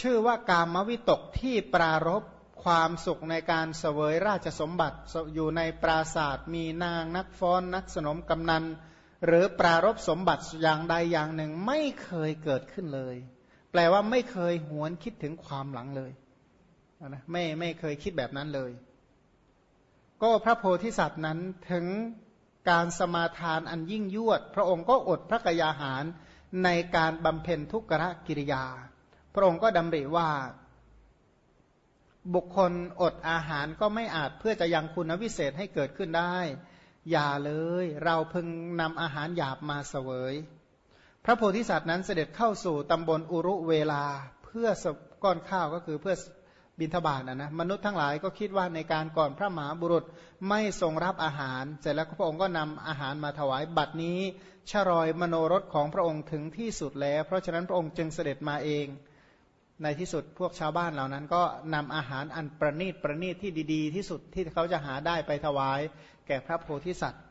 ชื่อว่ากามวิตกที่ปรารบความสุขในการเสวยราชสมบัติอยู่ในปราศาสตร์มีนางนักฟ้อนนักสนมกำนัน หรือปรารบสมบัติอย่างใดอย่างหนึ่งไม่เคยเกิดขึ้นเลย แปลว่าไม่เคยหวนคิดถึงความหลังเลยนะไม่ไม่เคยคิดแบบนั้นเลย ก็พระโพธิสัตว์นั้นถึงการสมาทานอันยิ่งยวด พระองค์ก็อดพระกยาหารในการบำเพ็ญทุกขกิริยา พระองค์ก็ดำริว่า บุคคลอดอาหารก็ไม่อาจเพื่อจะยังคุณวิเศษให้เกิดขึ้นได้ อย่าเลย เราพึงนำอาหารหยาบมาเสวย พระโพธิสัตว์นั้นเสด็จเข้าสู่ตำบลอุรุเวลาเพื่อก้อนข้าวก็คือเพื่อบินทบาทนะนะมนุษย์ทั้งหลายก็คิดว่าในการก่อนพระมหาบุรุษไม่ทรงรับอาหาร เสร็จแล้วพระองค์ก็นำอาหารมาถวายบัดนี้ชรอยมโนรสของพระองค์ถึงที่สุดแล้ว เพราะฉะนั้นพระองค์จึงเสด็จมาเอง ในที่สุดพวกชาวบ้านเหล่านั้น ก็นำอาหารอันประณีตประณีตที่ดีๆ ที่สุดที่เขาจะหาได้ไปถวาย แก่พระโพธิสัตว์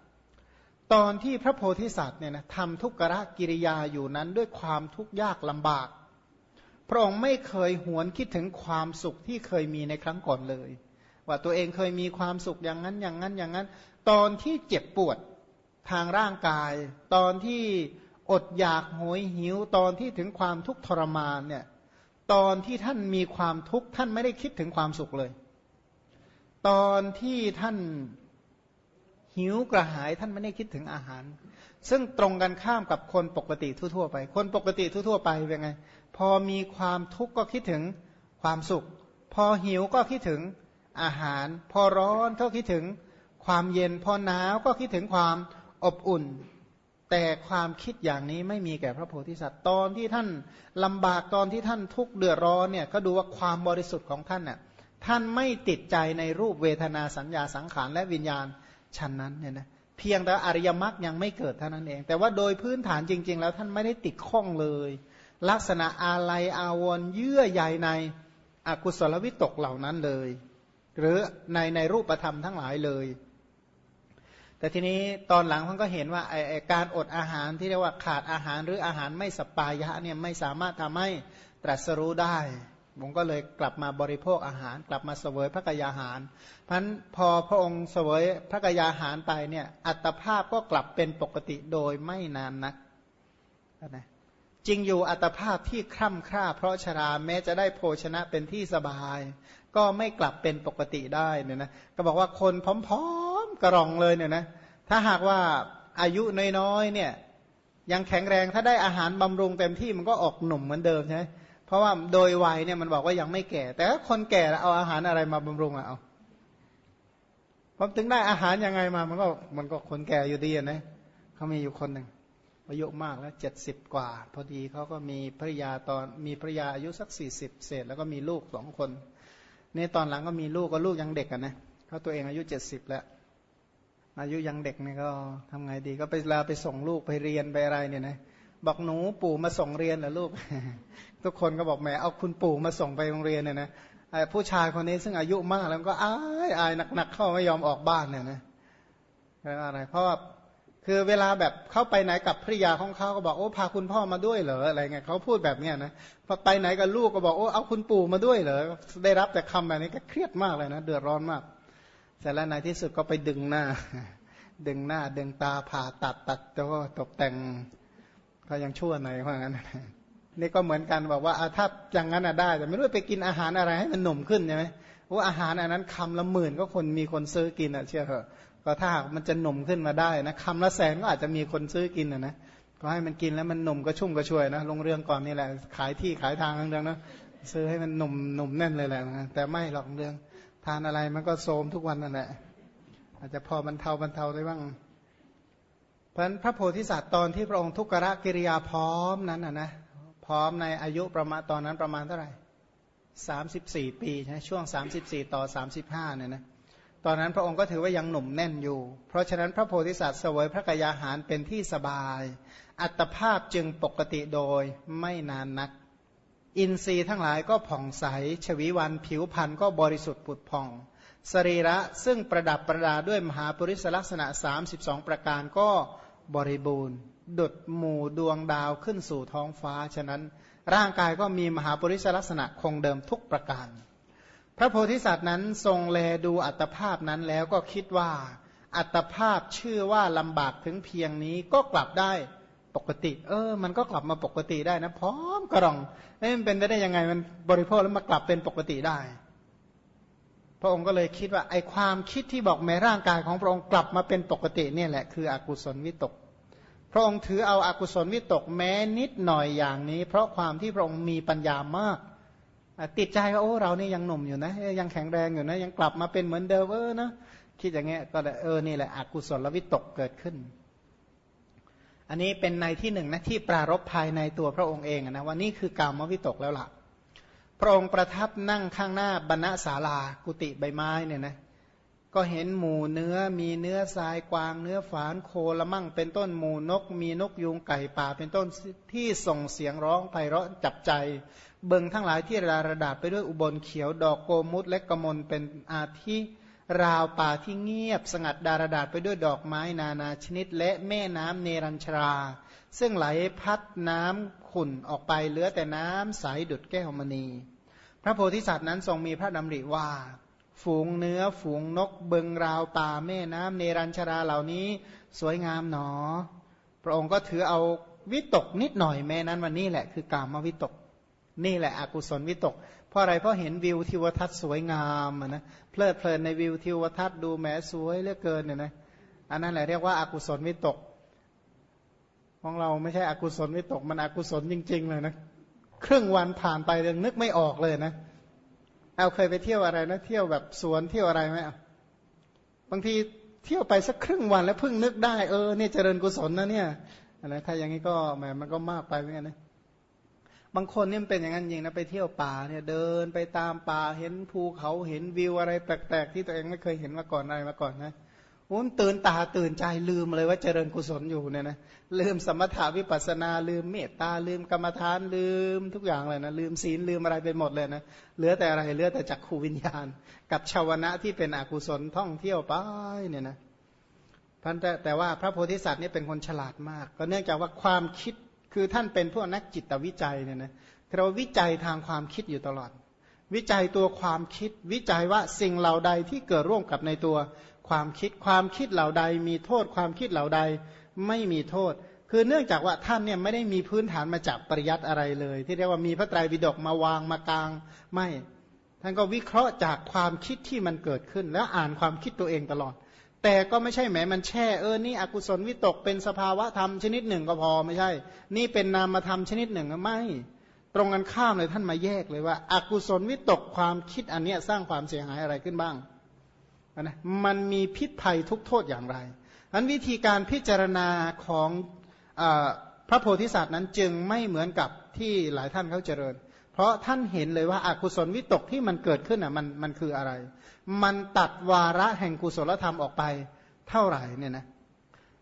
ตอนที่พระโพธิสัตว์เนี่ยนะทำทุกขะกิริยาอยู่นั้นด้วยความทุกข์ยากลำบาก พระองค์ไม่เคยหวนคิดถึงความสุขที่เคยมีในครั้งก่อนเลย ว่าตัวเองเคยมีความสุขอย่างนั้นอย่างนั้นอย่างนั้น ตอนที่เจ็บปวดทางร่างกาย ตอนที่อดอยากโหยหิวตอนที่ถึงความทุกข์ทรมานเนี่ย ตอนที่ท่านมีความทุกข์ท่านไม่ได้คิดถึงความสุขเลย ตอนที่ท่านหิวกระหายท่านไม่ได้คิดถึงอาหาร ซึ่งตรงกันข้ามกับคนปกติทั่วๆไป คนปกติทั่วๆไปเป็นไง พอมีความทุกข์ก็คิดถึงความสุข พอหิวก็คิดถึงอาหาร พอร้อนก็คิดถึงความเย็น พอหนาวก็คิดถึงความอบอุ่น แต่ความคิดอย่างนี้ไม่มีแก่พระโพธิสัตว์ตอนที่ท่านลำบากตอนที่ท่านทุกข์เดือดร้อนเนี่ยก็ดูว่าความบริสุทธิ์ของท่านน่ะท่านไม่ติดใจในรูปเวทนาสัญญาสังขารและวิญญาณฉันนั้นเนี่ยนะเพียงแต่อริยมรรคยังไม่เกิดเท่านั้นเอง แต่ว่าโดยพื้นฐานจริง ๆ แล้วท่านไม่ได้ติดข้องเลย ลักษณะอาลัยอาวรณ์เยื่อใยในอกุศลวิตกเหล่านั้นเลย หรือในในรูปธรรมทั้งหลายเลย แต่ทีนี้ตอนหลังท่านก็เห็นว่าไอการอดอาหารที่เรียกว่าขาดอาหารหรืออาหารไม่สปายะเนี่ยไม่สามารถทำให้ตรัสรู้ได้ผมก็เลยกลับมาบริโภคอาหาร กลับมาเสวยพระกยาหารพันพอพระองค์เสวยพระกยาหารไปเนี่ยอัตภาพก็กลับเป็นปกติโดยไม่นานนักนะจริงอยู่อัตภาพที่คร่ำคร่าเพราะชราแม้จะได้โภชนะเป็นที่สบาย ก็ไม่กลับเป็นปกติได้เนี่ยนะก็บอกว่าคนพร้อม กระรองเลยเนี่ยนะถ้าหากว่าอายุน้อยๆเนี่ยยังแข็งแรงถ้าได้อาหารบำรุงเต็มที่มันก็ออกหนุ่มเหมือนเดิมใช่ไหมเพราะว่าโดยวัยเนี่ยมันบอกว่ายังไม่แก่ แต่ถ้าคนแก่เอาอาหารอะไรมาบำรุงอะเอาพอถึงได้อาหารยังไงมามันก็มันก็คนแก่อยู่ดีนะเขามีอยู่คนหนึ่งอายุมากแล้วเจ็ดสิบกว่า พอดีเขาก็มีภรยาตอนมีภรยาอายุสักสี่สิบเศษ แล้วก็มีลูกสองคนนี่ตอนหลังก็มีลูกก็ลูกยังเด็กกันนะเขาตัวเองอายุเจ็ดสิบแล้ว อายุยังเด็กเนี่ยก็ทำไงดีก็ไปลาไปส่งลูกไปเรียนไปอะไรเนี่ยนะบอกหนูปู่มาส่งเรียนเหรอลูก ทุกคนก็บอกแหมเอาคุณปู่มาส่งไปโรงเรียนเนี่ยนะผู้ชายคนนี้ซึ่งอายุมากแล้วก็อายอายหนักๆเข้าไม่ยอมออกบ้านเนี่ยนะอะไรเพราะว่าคือเวลาแบบเข้าไปไหนกับภริยาของเขาก็บอกโอ้พาคุณพ่อมาด้วยเหรออะไรเงี้ยเขาพูดแบบเนี้ยนะพอไปไหนกับลูกก็บอกโอ้เอาคุณปู่มาด้วยเหรอได้รับแต่คำแบบนี้ก็เครียดมากเลยนะเดือดร้อนมาก เสร็จแล้วในที่สุดก็ไปดึงหน้า ดึงหน้า ดึงตาผ่าตัดตัดแล้วก็ตกแต่งก็ยังชั่วหน่อยเพราะงั้นนี่ก็เหมือนกันบอกว่าถ้าอย่างนั้นได้ แต่ไม่รู้ไปกินอาหารอะไรให้มันหนุ่มขึ้นใช่ไหมว่าอาหารอันนั้นคำละหมื่นก็คนมีคนซื้อกินอะเชื่อเถอะก็ถ้ามันจะหนุ่มขึ้นมาได้นะคำละแสนก็อาจจะมีคนซื้อกินนะนะก็ให้มันกินแล้วมันหนุ่มก็ชุ่มก็ช่วยนะลงเรื่องก่อนนี่แหละขายที่ขายทางเรื่องนะซื้อให้มันหนุ่มหนุ่มแน่นเลยแหละแต่ไม่หรอกเรื่องานอะไรมันก็โทมทุกวันนั่นแหละอาจจะพอบรรเทาบรรเทาได้บ้าง เพราะพระโพธิสัตว์ตอนที่พระองค์ทุกขะกิริยาพร้อมนั้นนะนะพร้อมในอายุประมาณตอนนั้นประมาณเท่าไหร่สามสิบสี่ปีใช่ช่วงสามสิบสี่ต่อสามสิบห้าเนี่ยนะตอนนั้นพระองค์ก็ถือว่ายังหนุ่มแน่นอยู่ เพราะฉะนั้นพระโพธิสัตว์เสวยพระกยาหารเป็นที่สบาย อัตภาพจึงปกติโดยไม่นานนัก อินทรีย์ทั้งหลายก็ผ่องใส ชวีวันผิวพรรณก็บริสุทธิ์ผุดผ่อง สรีระซึ่งประดับประดาด้วยมหาปริศลักษณะ 32 ประการก็บริบูรณ์ ดุดหมู่ดวงดาวขึ้นสู่ท้องฟ้า ฉะนั้นร่างกายก็มีมหาปริศลักษณะคงเดิมทุกประการ พระโพธิสัตว์นั้นทรงแลดูอัตภาพนั้นแล้วก็คิดว่า อัตภาพชื่อว่าลำบากถึงเพียงนี้ก็กลับได้ ปกติ เออ มันก็กลับมาปกติได้นะพร้อมกระรองนี่มันเป็นไปได้ยังไงมันบริโภคแล้วมากลับเป็นปกติได้ พระองค์ก็เลยคิดว่าไอความคิดที่บอกแม้ร่างกายของพระองค์กลับมาเป็นปกติเนี่ยแหละคืออกุศลวิตก พระองค์ถือเอาอากุศลวิตกแม้นิดหน่อยอย่างนี้ เพราะความที่พระองค์มีปัญญามากติดใจว่าโอ้เรานี่ยังหนุ่มอยู่นะ ยังแข็งแรงอยู่นะ ยังกลับมาเป็นเหมือนเดิมเออนะคิดอย่างเงี้ยก็เออนี่แหละอกุศลวิตกเกิดขึ้น อันนี้เป็นในที่หนึ่งนะที่ปรารบภายในตัวพระองค์เองนะว่านี่คือกามวิตกแล้วล่ะ พระองค์ประทับนั่งข้างหน้าบรรณศาลากุฏิใบไม้เนี่ยนะก็เห็นหมูเนื้อมีเนื้อทรายกวางเนื้อฝานโคละมั่งเป็นต้นหมูนก มีนกยุงไก่ป่าเป็นต้นที่ส่งเสียงร้องไพเราะจับใจ เบิงทั้งหลายที่ระระดาษไปด้วยอุบลเขียวดอกโกมุตและกมลเป็นอาทิ ราวป่าที่เงียบสงัดดารดาษไปด้วยดอกไม้นานาชนิด และแม่น้ำเนรัญชรา ซึ่งไหลพัดน้ำขุ่นออกไปเหลือแต่น้ำใสดุดแก้วมณี พระโพธิสัตว์นั้นทรงมีพระดำริว่า ฝูงเนื้อฝูงนกเบิงราวป่าแม่น้ำเนรัญชราเหล่านี้ สวยงามหนอ พระองค์ก็ถือเอาวิตกนิดหน่อยแม้นั้นวันนี้แหละ คือกามวิตก นี่แหละอกุศลวิตก เพราะอะไรเพราะเห็นวิวทิวทัศน์สวยงามนะเพลิดเพลินในวิวทิวทัศน์ดูแหมสวยเหลือเกินเนี่ยนะอันนั้นแหละเรียกว่าอากุศลวิตก ของเราไม่ใช่อกุศลวิตก มันอกุศลจริง ๆ เลยนะครึ่งวันผ่านไปยังนึกไม่ออกเลยนะเอาเคยไปเที่ยวอะไรนะเที่ยวแบบสวนเที่ยวอะไรไหมบางทีเที่ยวไปสักครึ่งวันแล้วเพิ่งนึกได้เออเนี่ยเจริญกุศลนะเนี่ยนะถ้าอย่างนี้ก็แหมมันก็มากไปเหมือนกันนะ บางคนเนี่ยเป็นอย่างนั้นจริงนะไปเที่ยวป่าเนี่ยเดินไปตามป่าเห็นภูเขาเห็นวิวอะไรแปลกๆ ที่ตัวเองไม่เคยเห็นมาก่อนอะไรมาก่อนนะอุ้นตื่นตาตื่นใจลืมเลยว่าเจริญกุศลอยู่เนี่ยนะลืมสมถาวิปัสนาลืมเมตตาลืมกรรมฐานลืมทุกอย่างเลยนะลืมศีลลืมอะไรไปหมดเลยนะเหลือแต่อะไรเหลือแต่จักขูวิญญาณ กับชาวนะที่เป็นอกุศลท่องเที่ยวไปเนี่ยนะพันแต่แต่ว่าพระโพธิสัตว์นี่เป็นคนฉลาดมาก ก็เนื่องจากว่าความคิด คือท่านเป็นพวกนักจิตวิจัยเนี่ยนะเราวิจัยทางความคิดอยู่ตลอด วิจัยตัวความคิด วิจัยว่าสิ่งเหล่าใดที่เกิดร่วมกับในตัวความคิด ความคิดเหล่าใด มีโทษความคิดเหล่าใดไม่มีโทษ คือเนื่องจากว่าท่านเนี่ยไม่ได้มีพื้นฐานมาจากปริยัติอะไรเลย ที่เรียกว่ามีพระไตรปิฎกมาวางมากลางไม่ ท่านก็วิเคราะห์จากความคิดที่มันเกิดขึ้น แล้วอ่านความคิดตัวเองตลอด แต่ก็ไม่ใช่แหมมันแช่เออนี่อกุศลวิตกเป็นสภาวะธรรมชนิดหนึ่งก็พอไม่ใช่ นี่เป็นนามธรรมชนิดหนึ่งไม่ ตรงกันข้ามเลยท่านมาแยกเลยว่าอากุศลวิตกความคิดอันนี้สร้างความเสียหายอะไรขึ้นบ้างนะมันมีพิษภัยทุกโทษอย่างไรอันวิธีการพิจารณาของอพระโพธิสัตว์นั้นจึงไม่เหมือนกับที่หลายท่านเขาเจริญ เพราะท่านเห็นเลยว่าอากุศลวิตกที่มันเกิดขึ้นอะมันมันคืออะไร มันตัดวาระแห่งกุศลธรรมออกไปเท่าไหร่เนี่ยนะ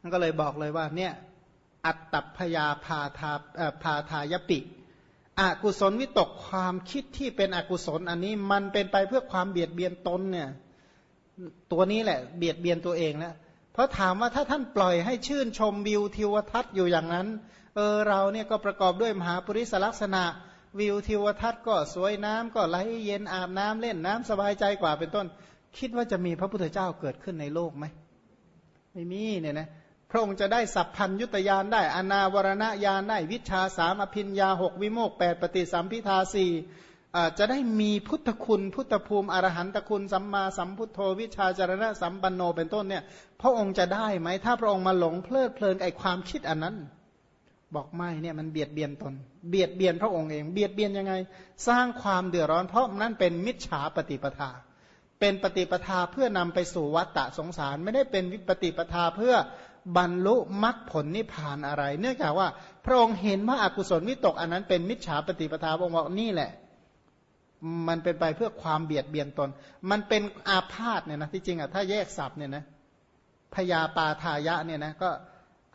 มันก็เลยบอกเลยว่าเนี่ยอัตตพยาพาทาพาทายปิอกุศลวิตกความคิดที่เป็นอกุศลอันนี้มันเป็นไปเพื่อความเบียดเบียนตนเนี่ยตัวนี้แหละเบียดเบียนตัวเองแล้วเพราะถามว่าถ้าท่านปล่อยให้ชื่นชมวิวทิวทัศน์อยู่อย่างนั้นเออเราเนี่ยก็ประกอบด้วยมหาปริศลักษณะ วิวทิวทัศน์ก็สวยน้ำก็ไหลเย็นอาบน้ำเล่นน้ำสบายใจกว่าเป็นต้น คิดว่าจะมีพระพุทธเจ้าเกิดขึ้นในโลกไหมไม่มีเนี่ยนะพระองค์จะได้สัพพัญยุตยานได้ อนาวรณญาณได้วิชาสามอภินยาหกวิโมกแปดปฏิสัมพิทาสี่จะได้มีพุทธคุณพุทธภูมิอรหันตคุณสัมมาสัมพุทโธวิชาจารณะสัมปันโนเป็นต้นเนี่ย พระองค์จะได้ไหมถ้าพระองค์มาหลงเพลิดเพลินไอความคิดอันนั้น บอกไม่เนี่ยมันเบียดเบียนตน เบียดเบียนพระองค์เอง เบียดเบียนยังไง สร้างความเดือดร้อน เพราะนั้นเป็นมิจฉาปฏิปทา เป็นปฏิปทาเพื่อนำไปสู่วัฏฏะสงสาร ไม่ได้เป็นวิปฏิปทาเพื่อบรรลุมรรคผลนิพพานอะไร เนื่องจากว่าพระองค์เห็นว่าอากุศลวิตกอันนั้นเป็นมิจฉาปฏิปทาพระองค์บอกนี่แหละ มันเป็นไปเพื่อความเบียดเบียนตน มันเป็นอาพาธเนี่ยนะที่จริงอะถ้าแยกศัพท์เนี่ยนะพยาปาทายะเนี่ยนะก็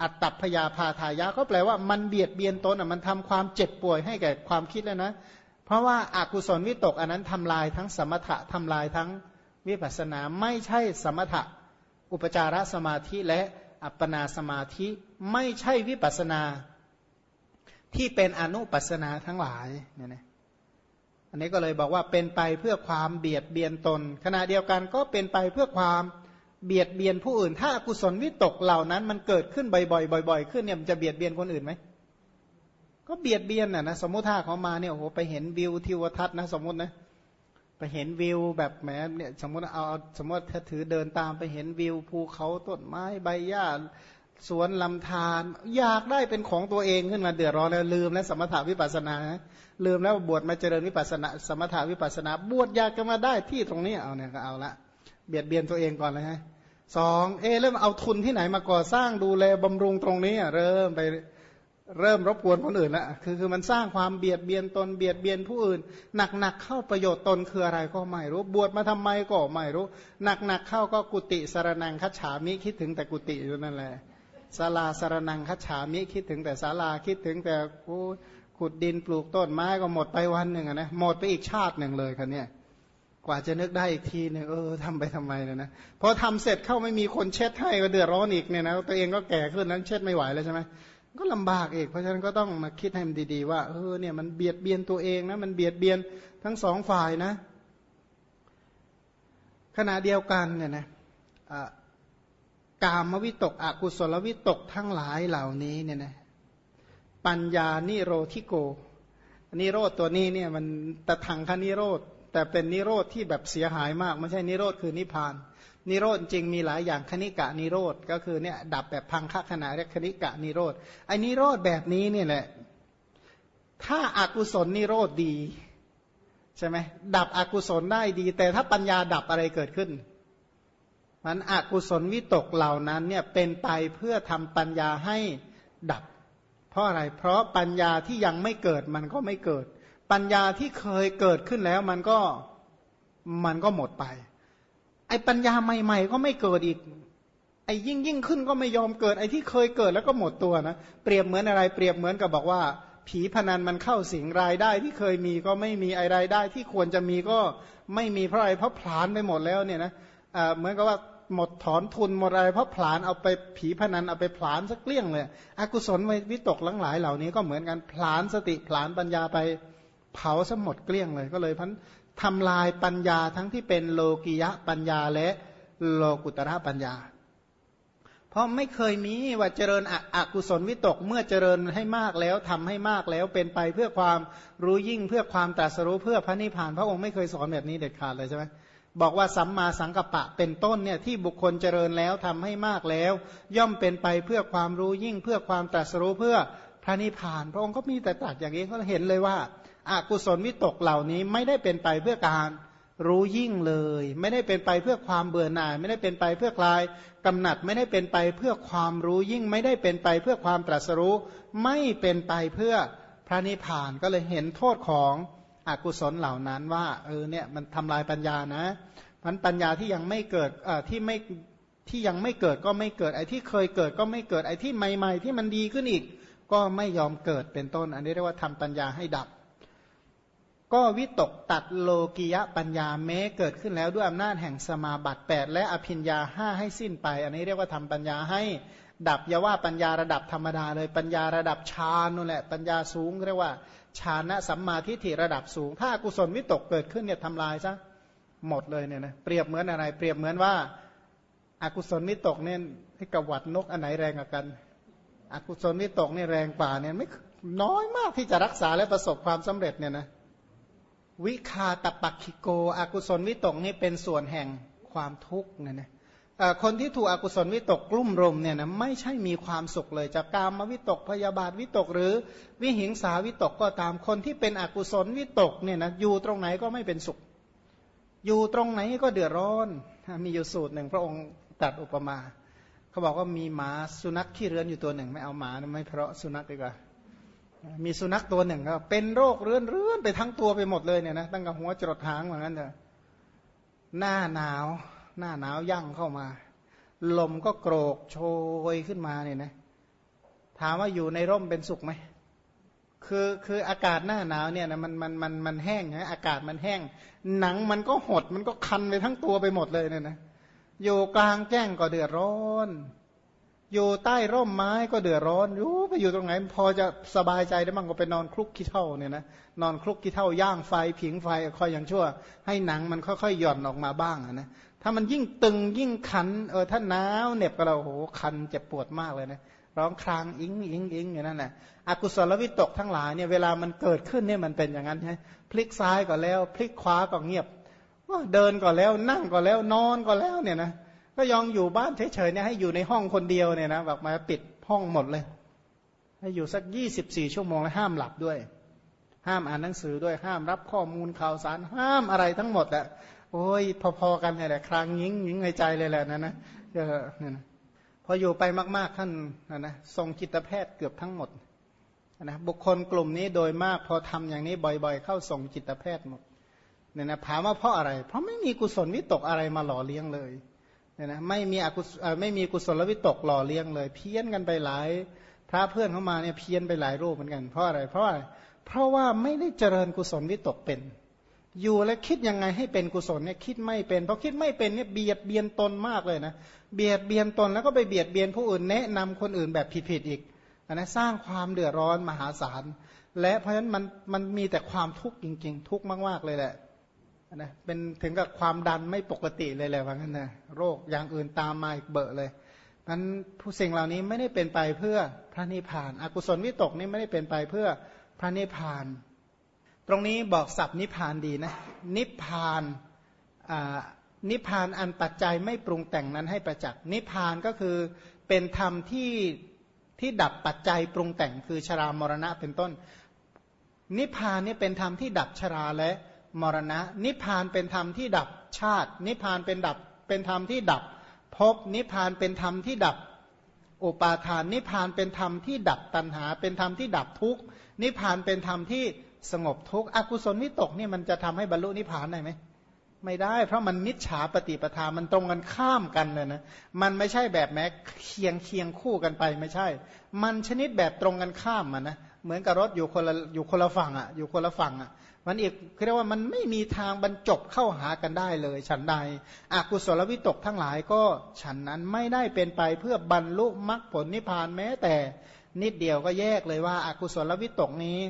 อัตตพยาพาทายะก็แปลว่ามันเบียดเบียนตนอะมันทำความเจ็บป่วยให้แก่ความคิดแล้วนะ เพราะว่าอากุศลวิตกอันนั้นทำลายทั้งสมถะทำลายทั้งวิปัสนาไม่ใช่สมถะ อุปจารสมาธิและอัปปนาสมาธิไม่ใช่วิปัสนา ที่เป็นอนุปัสนาทั้งหลายเนี่ยนะอันนี้ก็เลยบอกว่าเป็นไปเพื่อความเบียดเบียนตน ขณะเดียวกันก็เป็นไปเพื่อความ เบียดเบียนผู้อื่น ถ้าอกุศลวิตกเหล่านั้น มันเกิดขึ้นบ่อยๆบ่อย ๆ ขึ้นเนี่ยมันจะเบียดเบียนคนอื่นไหมก็เบียดเบียนน่ะนะสมมติถ้าเขามาเนี่ยโอ้โหไปเห็นวิวทิวทัศน์นะสมมตินะไปเห็นวิวแบบแหมเนี่ยสมมติเอาสมมติถ้าถือเดินตามไปเห็นวิวภูเขาต้นไม้ใบหญ้าสวนลำธารอยากได้เป็นของตัวเองขึ้นมาเดือดร้อนแล้วลืมแล้วสมถาวิปัสนาลืมแล้วบวชมาเจริญวิปัสนา สมถาวิปัสนา บวชอยากจะมาได้ที่ตรงนี้เอาเนี่ยก็เอาละ เบียดเบียนตัวเองก่อนเลยฮะสองเอเริ่มเอาทุนที่ไหนมาก่อสร้างดูแลบำรุงตรงนี้เริ่มไปเริ่มรบกวนคนอื่นแล้วคือคือมันสร้างความเบียดเบียนตนเบียดเบียนผู้อื่น หนักๆเข้าประโยชน์ตนคืออะไรก็ไม่รู้ บวชมาทำไมก็ไม่รู้ หนักๆเข้าก็กุติสารนังคัจฉามิคิดถึงแต่กุติอยู่นั่นแหละศาลาสารนังคัจฉามิคิดถึงแต่ศาลาคิดถึงแต่กูขุดดินปลูกต้นไม้ก็หมดไปวันหนึ่งนะหมดไปอีกชาติหนึ่งเลยคันเนี้ย กว่าจะนึกได้อีกทีหนึ่งเออทำไปทำไมเนี่ยนะพอทำเสร็จเข้าไม่มีคนเช็ดให้ก็เดือดร้อนอีกเนี่ยนะตัวเองก็แก่ขึ้นนั้นเช็ดไม่ไหวแล้วใช่ไหมก็ลำบากเองเพราะฉะนั้นก็ต้องมาคิดให้มันดีๆว่าเออเนี่ยมันเบียดเบียนตัวเองนะมันเบียดเบียนทั้งสองฝ่ายนะ ขณะเดียวกันเนี่ยนะกามวิตกอกุศลวิตกทั้งหลายเหล่านี้เนี่ยนะปัญญานิโรธิโกนิโรธตัวนี้เนี่ยมันตะทังคนิโรธ แต่เป็นนิโรธที่แบบเสียหายมาก ไม่ใช่นิโรธคือนิพาน นิโรธจริงมีหลายอย่างคณิกะนิโรธก็คือเนี่ยดับแบบพังคขณะเรียกคณิกะนิโรธไอ้นิโรธแบบนี้เนี่ยแหละถ้าอากุศลนิโรธดีใช่ไหมดับอกุศลได้ดี แต่ถ้าปัญญาดับอะไรเกิดขึ้นมันอกุศลวิตกเหล่านั้นเนี่ยเป็นไปเพื่อทำปัญญาให้ดับ เพราะอะไรเพราะปัญญาที่ยังไม่เกิดมันก็ไม่เกิด ปัญญาที่เคยเกิดขึ้นแล้วมันก็มันก็หมดไป ไอ้ปัญญาใหม่ ๆ ก็ไม่เกิดอีก ไอ้ยิ่งยิ่งขึ้นก็ไม่ยอมเกิด ไอ้ที่เคยเกิดแล้วก็หมดตัวนะ เปรียบเหมือนอะไร เปรียบเหมือนกับบอกว่า ผีพนันมันเข้าสิงรายได้ที่เคยมีก็ไม่มีไอ้รายได้ ที่ควรจะมีก็ไม่มีเพราะอะไรเพราะผลานไปหมดแล้วเนี่ยนะเหมือนกับว่าหมดถอนทุนหมดอะไรเพราะผลานเอาไปผีพนันเอาไปผลานสักเกลี้ยงเลย อกุศลวิตกลังหลายเหล่านี้ก็เหมือนกันผลานสติผลานปัญญาไป เผาสหมดเกลี้ยงเลยก็เลยพันทำลายปัญญาทั้งที่เป็นโลกิยะปัญญาและโลกุตระปัญญา เพราะไม่เคยมีว่าเจริญอกุศลวิตกเมื่อเจริญให้มากแล้วทำให้มากแล้วเป็นไปเพื่อความรู้ยิ่งเพื่อความตรัสรู้เพื่อพระนิพพาน พระองค์ไม่เคยสอนแบบนี้เด็ดขาดเลยใช่ไหมบอกว่าสัมมาสังกัปปะเป็นต้นเนี่ยที่บุคคลเจริญแล้วทำให้มากแล้ว ย่อมเป็นไปเพื่อความรู้ยิ่งเพื่อความตรัสรู้เพื่อพระนิพพาน พระองค์ก็มีแต่ตรัสอย่างนี้เขาเห็นเลยว่า อกุศลวิตกเหล่านี้ไม่ได้เป็นไปเพื่อการรู้ยิ่งเลย ไม่ได้เป็นไปเพื่อความเบื่อหน่าย ไม่ได้เป็นไปเพื่อคลายกำหนัดไม่ได้เป็นไปเพื่อความรู้ยิ่ง ไม่ได้เป็นไปเพื่อความตรัสรู้ ไม่เป็นไปเพื่อพระนิพพานก็เลยเห็นโทษของอกุศลเหล่านั้นว่าเออเนี่ยมันทำลายปัญญานะมันปัญญาที่ยังไม่เกิดเอ่อที่ไม่ที่ยังไม่เกิดก็ไม่เกิดไอ้ที่เคยเกิดก็ไม่เกิดไอ้ที่ใหม่ ๆ ที่มันดีขึ้นอีก ก็ไม่ยอมเกิดเป็นต้น อันนี้เรียกว่าทำปัญญาให้ดับ ก็วิตกตัดโลกิยะปัญญาแม้เกิดขึ้นแล้วด้วยอำนาจแห่งสมาบัติ 8 และอภิญญาห้าให้สิ้นไป อันนี้เรียกว่าทำปัญญาให้ดับอย่าว่าปัญญาระดับธรรมดาเลยปัญญาระดับฌานนั่นแหละปัญญาสูงเรียกว่าฌานะสัมมาทิฏฐิระดับสูง ถ้ากุศลวิตกเกิดขึ้นเนี่ยทำลายซะหมดเลยเนี่ยนะเปรียบเหมือนอะไร เปรียบเหมือนว่าอากุศลวิตกเนี่ยให้กวัดนกอันไหนแรงกว่ากันอกุศลวิตกเนี่ยแรงกว่าเนี่ยไม่น้อยมากที่จะรักษาและประสบความสำเร็จเนี่ยนะ วิคาตปักขิโก อกุศลวิตกนี่เป็นส่วนแห่งความทุกข์เนี่ยนะคนที่ถูกอกุศลวิตกกลุ่มรมเนี่ยนะไม่ใช่มีความสุขเลยจากการมวิตกพยาบาทวิตก หรือวิหิงสาวิตกก็ตามคนที่เป็นอกุศลวิตกเนี่ยนะอยู่ตรงไหนก็ไม่เป็นสุข อยู่ตรงไหนก็เดือดร้อน มีอยู่สูตรหนึ่งพระองค์ตัดอุปมา เขาบอกว่ามีหมาสุนัขขี้เรือนอยู่ตัวหนึ่ง ไม่เอาหมาไม่เพราะสุนัขดีกว่า มีสุนัขตัวหนึ่งก็เป็นโรคเรื้อนเรื้อนไปทั้งตัวไปหมดเลยเนี่ยนะตั้งแต่หัวจรดหางเหมือนกันเถอะหน้าหนาว หน้าหนาวยั่งเข้ามา ลมก็โกรกโชยขึ้นมาเนี่ยนะถามว่าอยู่ในร่มเป็นสุขไหมคือคืออากาศหน้าหนาวเนี่ยนะมันมันมันมันแห้งนะอากาศมันแห้ง หนังมันก็หดมันก็คันไปทั้งตัวไปหมดเลยเนี่ยนะอยู่กลางแจ้งก็เดือดร้อน อยู่ใต้ร่มไม้ก็เดือดร้อนอยู่ไปอยู่ตรงไหน พอจะสบายใจได้บ้างก็ไปนอนคลุกขี้เท่าเนี่ยนะนอนคลุกขี้เท่าย่างไฟผิงไฟคอยอย่างชั่ว ให้หนังมันค่อยๆหย่อนออกมาบ้างนะถ้ามันยิ่งตึงยิ่งขันเออถ้าหนาวเหน็บก็เราโหคันเจ็บปวดมากเลยนะร้องครางอิงอิงอิงอย่างนั้นแหละอกุศลวิตกทั้งหลายเนี่ยเวลามันเกิดขึ้นเนี่ยมันเป็นอย่างนั้นใช่พลิกซ้ายก็แล้ว พลิกขวาก็เงียบเดินก็แล้วนั่งก็แล้วนอนก็แล้วเนี่ยนะ ก็ยองอยู่บ้านเฉยๆเนี่ยให้อยู่ในห้องคนเดียวเนี่ยนะแบบมาปิดห้องหมดเลย ให้อยู่สักยี่สิบสี่ชั่วโมงแล้วห้ามหลับด้วย ห้ามอ่านหนังสือด้วยห้ามรับข้อมูลข่าวสารห้ามอะไรทั้งหมดแหละโอ้ยพอๆกันเลยแหละครางยิงยิงในใจเลยแหละนะนะเออเนี่ยนะพออยู่ไปมาก ๆท่านนะนะทรงจิตแพทย์เกือบทั้งหมดนะบุคคลกลุ่มนี้โดยมากพอทำอย่างนี้บ่อยๆ เข้าส่งจิตแพทย์หมดเนี่ยนะถามว่าเพราะอะไร เพราะไม่มีกุศลวิตกอะไรมาหล่อเลี้ยงเลย เนี่ยนะไม่มีอกุศไม่มีกุศลวิตกหล่อเลี้ยงเลย เพี้ยนกันไปหลาย พระเพื่อนเข้ามาเนี่ยเพี้ยนไปหลายรูปเหมือนกันเพราะอะไรเพราะอะไรเพราะว่าไม่ได้เจริญกุศลวิตกเป็น อยู่และคิดยังไงให้เป็นกุศลเนี่ยคิดไม่เป็นเพราะคิดไม่เป็นเนี่ยเบียดเบียนตนมากเลยนะเบียดเบียนตนแล้วก็ไปเบียดเบียนผู้อื่นแนะนำคนอื่นแบบผิดๆอีกนะสร้างความเดือดร้อนมหาศาลและเพราะฉะนั้นมันมันมีแต่ความทุกข์จริง ๆ ทุกข์มากๆเลยแหละ นะเป็นถึงกับความดันไม่ปกติเลยแหละว่างั้นนะโรคอย่างอื่นตามมาอีกเบอะเลยนั้นผู้สิ่งเหล่านี้ไม่ได้เป็นไปเพื่อพระนิพพานอากุศลวิตกนี่ไม่ได้เป็นไปเพื่อพระนิพพาน ตรงนี้บอกสับนิพพานดีนะนิพพานนิพพานอันปัจจัยไม่ปรุงแต่งนั้นให้ประจักษ์นิพพานก็คือเป็นธรรมที่ที่ดับปัจจัยปรุงแต่งคือชรามรณะเป็นต้น นิพพานนี่เป็นธรรมที่ดับชราและ มรณะ นิพพานเป็นธรรมที่ดับชาติ นิพพานเป็นดับเป็นธรรมที่ดับภพนิพพานเป็นธรรมที่ดับอุปาทาน นิพพานเป็นธรรมที่ดับตัณหา เป็นธรรมที่ดับทุกข์นิพพานเป็นธรรมที่สงบทุกข์อกุศลนิตกนี่มันจะทำให้บรรลุนิพพานได้ไหมไม่ได้ เพราะมันมิจฉาปฏิปทามันตรงกันข้ามกันเลยนะมันไม่ใช่แบบแม้เคียงเคียงคู่กันไปไม่ใช่ มันชนิดแบบตรงกันข้ามมันนะเหมือนกับรถอยู่คนละอยู่คนละฝั่งอะอยู่คนละฝั่งอะ มันอีกเรียกว่ามันไม่มีทางบรรจบเข้าหากันได้เลย ฉันใดอกุศลวิตกทั้งหลายก็ฉันนั้นไม่ได้เป็นไปเพื่อบรรลุมรรคผลนิพพานแม้แต่นิดเดียวก็แยกเลยว่าอากุศลวิตกนี้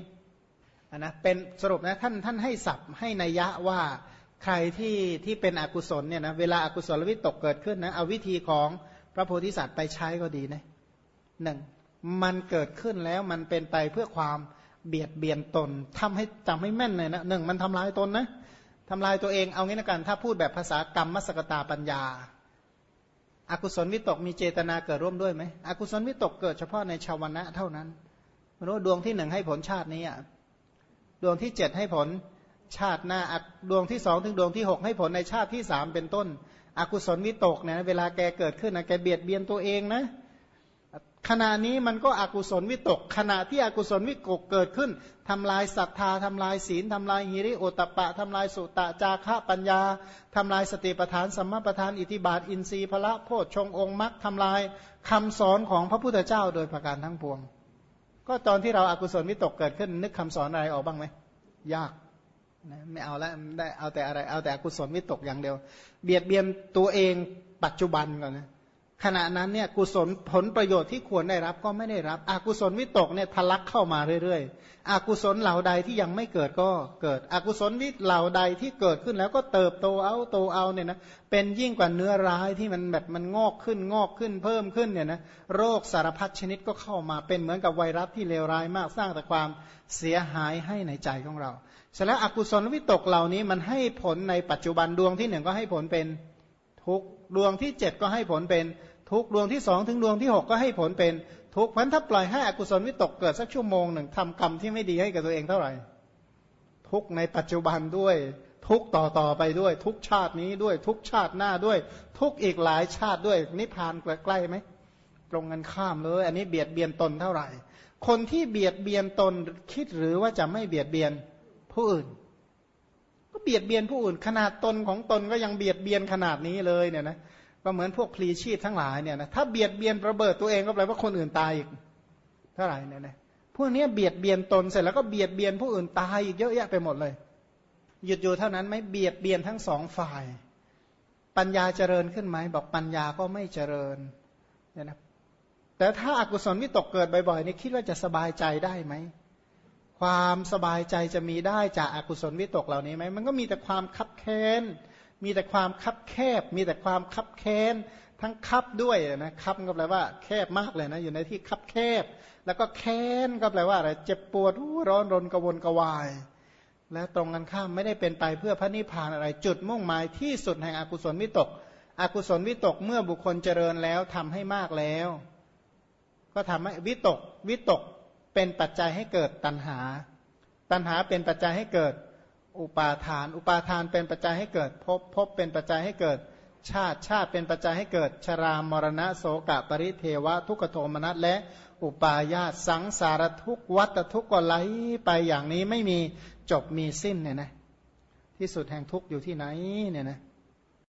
นะเป็นสรุปนะท่านท่านให้สับให้นัยยะว่าใครที่ที่เป็นอกุศลเนี่ยนะเวลาอากุศลวิตกเกิดขึ้นนะเอาวิธีของพระโพธิสัตว์ไปใช้ก็ดีนะหนึ่งมันเกิดขึ้นแล้วมันเป็นไปเพื่อความ เบียดเบียนตนทำให้จำให้แม่นเลยนะหนึ่งมันทำลายตนนะทำลายตัวเองเอางี้นะกันถ้าพูดแบบภาษากรรมมสกตาปัญญาอากุศลวิตกมีเจตนาเกิดร่วมด้วยไหมอกุศลวิตกเกิดเฉพาะในชาวนะเท่านั้นรู้ดวงที่หนึ่งให้ผลชาตินี้อะดวงที่เจ็ดให้ผลชาติหน้าดวงที่สองถึงดวงที่หกให้ผลในชาติที่สามเป็นต้นอกุศลวิตกเนี่ยเวลาแกเกิดขึ้นนะแกเบียดเบียนตัวเองนะ ขณะนี้มันก็อกุศลวิตก ขณะที่อกุศลวิตกเกิดขึ้นทำลายศรัทธาทำลายศีลทำลายหิริโอตปะทำลายสุตะจาคะปัญญาทำลายสติปัฏฐานสัมมาปัฏฐานอิทิบาท อินทรีย์พระโพชฌงองค์มรรคทำลายคำสอนของพระพุทธเจ้าโดยประการทั้งปวง ก็ตอนที่เราอากุศลวิตกเกิดขึ้น นึกคำสอนอะไรออกบ้างไหมยากไม่เอาแล้วได้เอาแต่อะไรเอาแต่อกุศลวิตกอย่างเดียว เบียดเบียนตัวเองปัจจุบันก่อนนะ ขณะนั้นเนี่ยกุศลผลประโยชน์ที่ควรได้รับก็ไม่ได้รับ อกุศลวิตกเนี่ยทะลักเข้ามาเรื่อยๆ อกุศลเหล่าใดที่ยังไม่เกิดก็เกิด อกุศลวิตเหล่าใดที่เกิดขึ้นแล้วก็เติบโตเอาโตเอาเนี่ยนะเป็นยิ่งกว่าเนื้อร้ายที่มันแบบมันงอกขึ้นงอกขึ้นเพิ่มขึ้นเนี่ยนะโรคสารพัดชนิดก็เข้ามาเป็นเหมือนกับไวรัสที่เลวร้ายมากสร้างแต่ความเสียหายให้ในใจของเราเสร็จแล้วอกุศลวิตกเหล่านี้มันให้ผลในปัจจุบันดวงที่หนึ่งก็ให้ผลเป็นทุกดวงที่เจ็ดก็ให้ผลเป็น ทุกดวงที่สองถึงดวงที่หกก็ให้ผลเป็นทุกพันถ้าปล่อยให้อกุศลวิตกเกิดสักชั่วโมงหนึ่งทำกรรมที่ไม่ดีให้กับตัวเองเท่าไหร่ ทุกในปัจจุบันด้วย ทุกต่อต่อไปด้วย ทุกชาตินี้ด้วย ทุกชาติหน้าด้วย ทุกอีกหลายชาติด้วย นิพพานใกล้ไหมตรงกันข้ามเลย อันนี้เบียดเบียนตนเท่าไหร่ คนที่เบียดเบียนตนคิดหรือว่าจะไม่เบียดเบียนผู้อื่น ก็เบียดเบียนผู้อื่น ขนาดตนของตนก็ยังเบียดเบียนขนาดนี้เลยเนี่ยนะ ก็เหมือนพวกพลีชีพทั้งหลายเนี่ยนะถ้าเบียดเบียนระเบิดตัวเองก็แปลว่าคนอื่นตายอีกเท่าไหร่เนี่ยนะพวกนี้เบียดเบียนตนเสร็จแล้วก็เบียดเบียนผู้อื่นตายอีกเยอะแยะไปหมดเลย หยุดอยู่เท่านั้นไหมเบียดเบียนทั้งสองฝ่าย ปัญญาเจริญขึ้นไหมบอกปัญญาก็ไม่เจริญเนี่ยนะแต่ถ้าอากุศลวิตกเกิดบ่อยๆนี่คิดว่าจะสบายใจได้ไหมความสบายใจจะมีได้จากอากุศลวิตกเหล่านี้ไหมมันก็มีแต่ความคับแค้น มีแต่ความคับแคบ มีแต่ความคับแค้นทั้งคับด้วยนะคับก็แปลว่าแคบมากเลยนะ อยู่ในที่คับแคบ แล้วก็แค้นก็แปลว่าอะไรเจ็บปวดร้อนรนกระวนกระวาย และตรงกันข้ามไม่ได้เป็นไปเพื่อพระนิพพานอะไรจุดมุ่งหมายที่สุดแห่งอกุศลวิตก อกุศลวิตกเมื่อบุคคลเจริญแล้วทำให้มากแล้ว ก็ทำให้วิตกวิตกเป็นปัจจัยให้เกิดตัณหา ตัณหาเป็นปัจจัยให้เกิด อุปาทาน อุปาทานเป็นปัจจัยให้เกิดภพภพเป็นปัจจัยให้เกิด ชาติชาติเป็นปัจจัยให้เกิด ชรามรณะโสกะปริเทวะ ทุกโทมนัสและอุปาญาตสังสารทุกวัตทุกก็ไหลไปอย่างนี้ไม่มีจบมีสิ้นเนี่ยนะที่สุดแห่งทุกอยู่ที่ไหนเนี่ยนะ